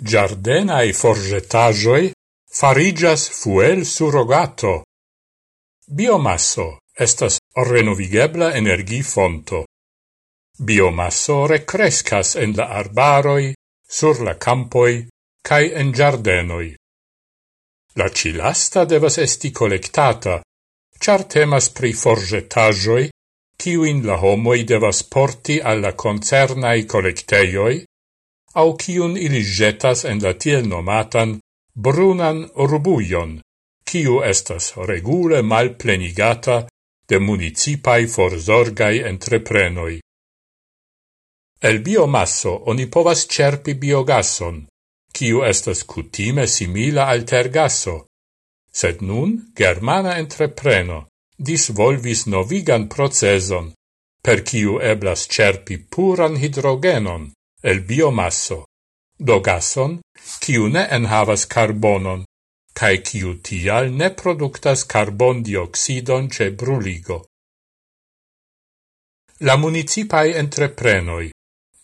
giardenae forgetajoi farigas fuel surrogato. Biomasso estas renovigebla energifonto. Biomasso recrescas en la arbaroi, sur la campoi, cae en giardenoi. La cilasta devas esti collectata, char temas pri forgetajoi, kiuin la homoi devas porti alla concernai collecteioi, au kiun ili jetas en la tiel nomatan brunan rubujon, ciu estas regule malplenigata de municipai forzorgai entreprenoi. El biomasso oni povas cerpi biogason, ciu estas kutime simila al tergaso, sed nun germana entrepreno disvolvis novigan proceson, per ciu eblas cerpi puran hidrogenon, el biomasso, do gason, kiu ne enhavas carbonon, cae kiu tial ne productas carbondioksidon ce bruligo. La municipai entreprenoi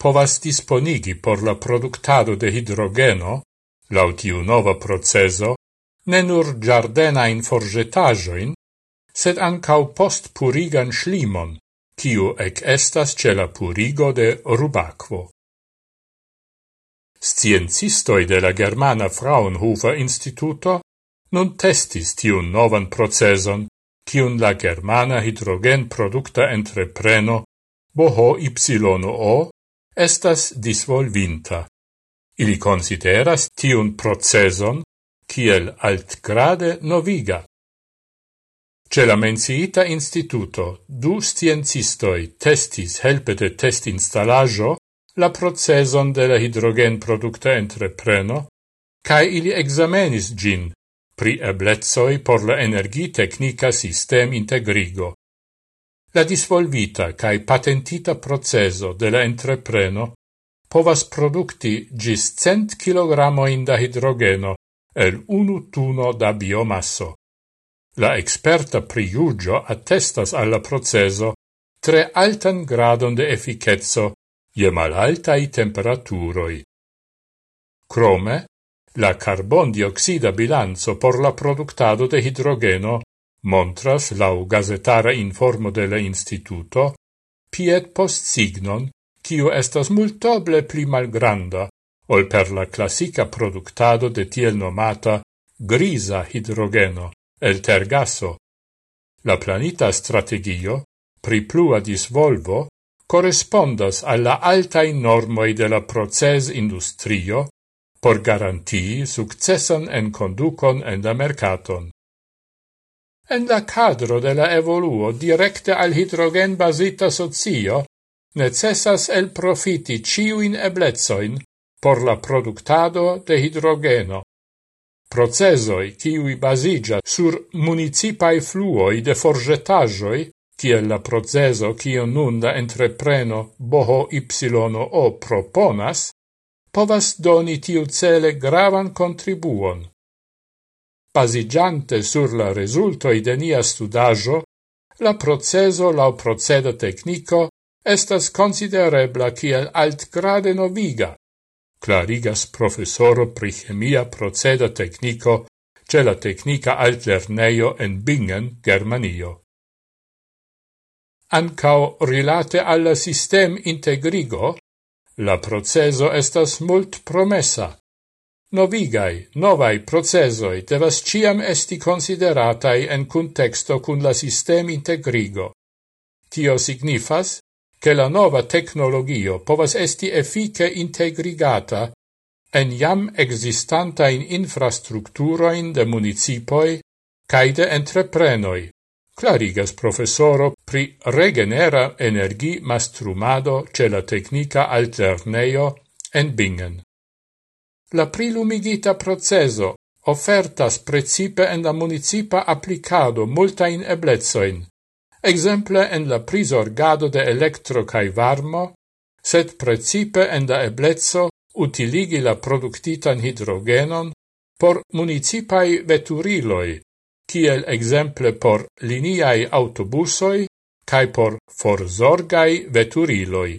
povas disponigi por la productado de hidrogeno, lautiu nova proceso, ne nur giardenain forgetajoin, sed ancau post purigan schlimon, kiu ec estas ce la purigo de rubacvo. Sciencistoi de la Germana Fraunhofer Instituto nun testis tiun novan proceson, kiun la Germana Hidrogen Producta Entrepreno Boho YO estas disvolvinta. Ili consideras tiun proceson kiel altgrade noviga. Ce la menciita instituto du sciencistoi testis helpe de test instalajo la proceson de la hidrogenproducta entrepreno, cae ili examenis gin pri eblezoi por la energitecnica sistem integrigo. La disvolvita cae patentita proceso de la entrepreno povas producti gis cent kilogramoin da hidrogeno el unu tuno da biomasso. La experta priugio attestas alla proceso tre altan gradon de efficetso je malaltai temperaturoi. Crome, la carbon dioxida bilanzo por la productado de hidrogeno montras lau gazetara informo de la instituto piet post signon, cio estas multoble pli malgranda ol per la classica productado de tiel nomata grisa hidrogeno, el tergaso. La planita strategio, pri plua disvolvo, correspondas alla altai normoi de la proces industrio por garantii successan en conducon en la mercaton. En la cadro de la evoluo directe al hidrogen basita socio necessas el profiti ciuin eblezoin por la productado de hidrogeno. Procesoi ciui basigia sur municipai fluoi de forgetajoi tiel la proceso cio nun la entrepreno boho o proponas, povas doni tiu cele gravan contribuon. Pasigiante sur la resultoi de nia studajo, la proceso lau proceda tecnico estas considerebla kiel altgrade noviga, clarigas professoro pri chemia proceda tecnico ce la tecnica altlerneio en Bingen, Germanio. Ancao rilate alla sistem integrigo, la proceso estas mult promessa. Novigai, novai procesoi devas ciam esti consideratai en contexto cun la sistem integrigo. Tio signifas, che la nova tecnologio povas esti effice integrigata en jam existanta in infrastructuroin de municipoi kaj de entreprenoi clarigas professoro pri regenera energi mastrumado ce la tecnica alterneio en Bingen. La prilumigita proceso offertas precipe en la municipa applicado multain eblezoin, exemple en la prisorgado de electro cae varmo, sed precipe en la eblezzo utiligi la productitan hidrogenon por municipai veturiloi, kiel exemple por liniai autobusoi cae por forzorgai veturiloi.